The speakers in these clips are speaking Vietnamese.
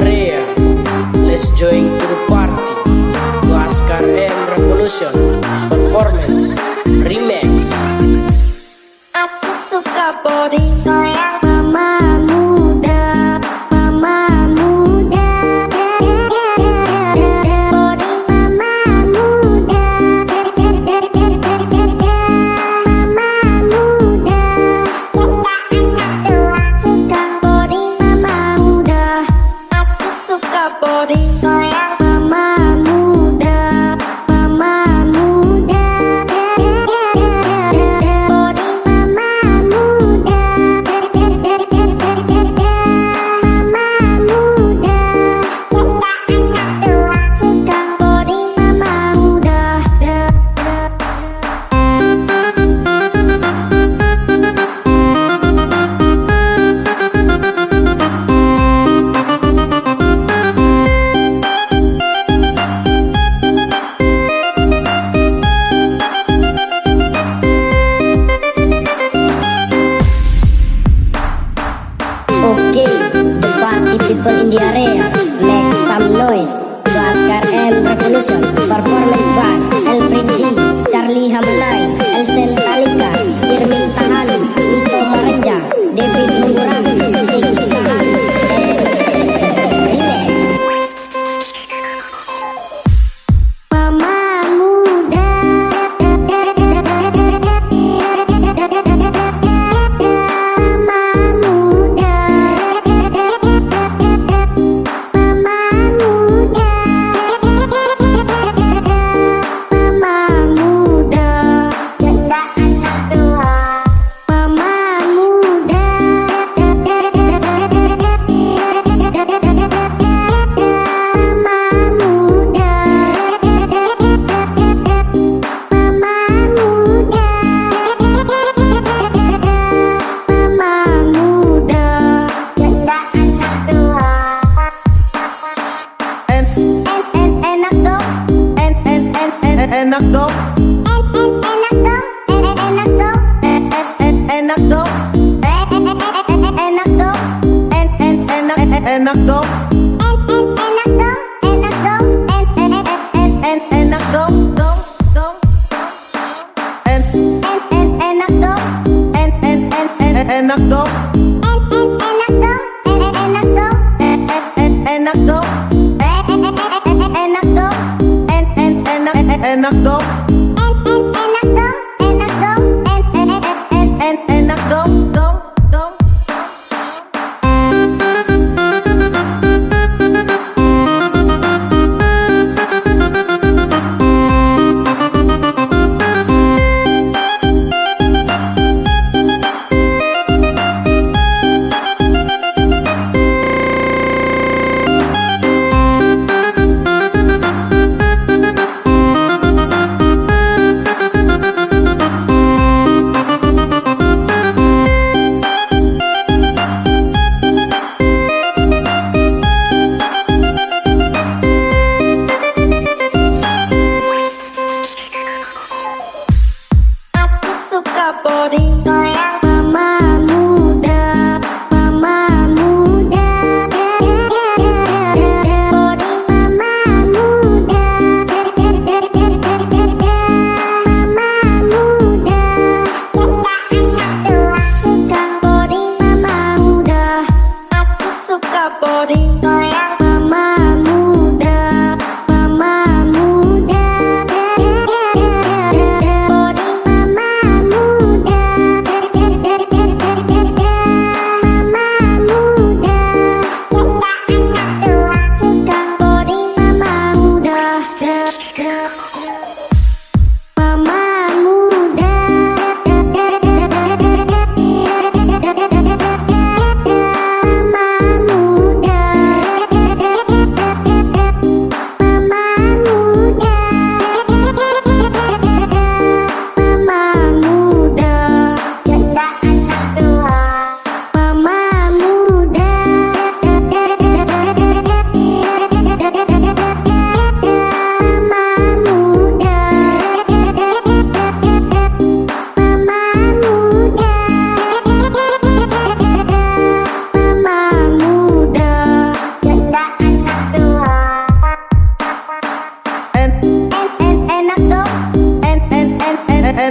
diarrhea. Let's join to the party. To Oscar M Revolution performance remix. Aku suka boringo. People in the area make some noise Oscar M Revolution performance by enak, en, en, enak dong. En en enak dong Enak dong En en en en En, enak dong, dong, dong. En, En en enak dong en, en, en, en, enak dong. En en enak dong En en enak dong En, en, en,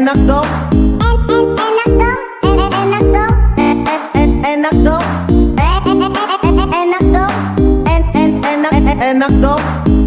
anecdote. Anecdote. Anecdote. Anecdote.